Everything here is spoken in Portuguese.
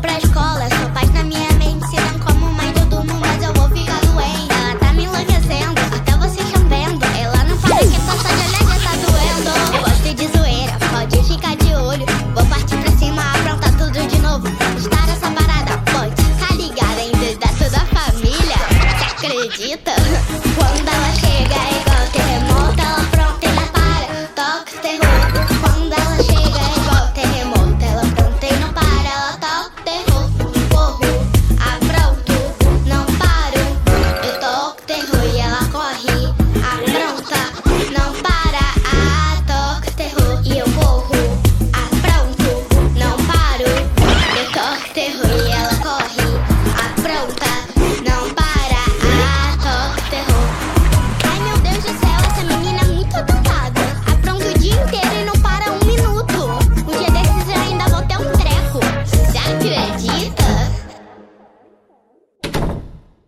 pra escola. Sua paz na minha mente. Se não como mais, eu durmo, mas eu vou ficar doente. Ela tá me enlouquecendo, até vocês estão vendo. Ela não fala que é só de olhar já tá doendo. Eu gosto de zoeira, pode ficar de olho. Vou partir pra cima, aprontar tudo de novo. Estar essa parada, pode tá ligada em vez da toda a família. Você acredita? Quando ela chega, é today.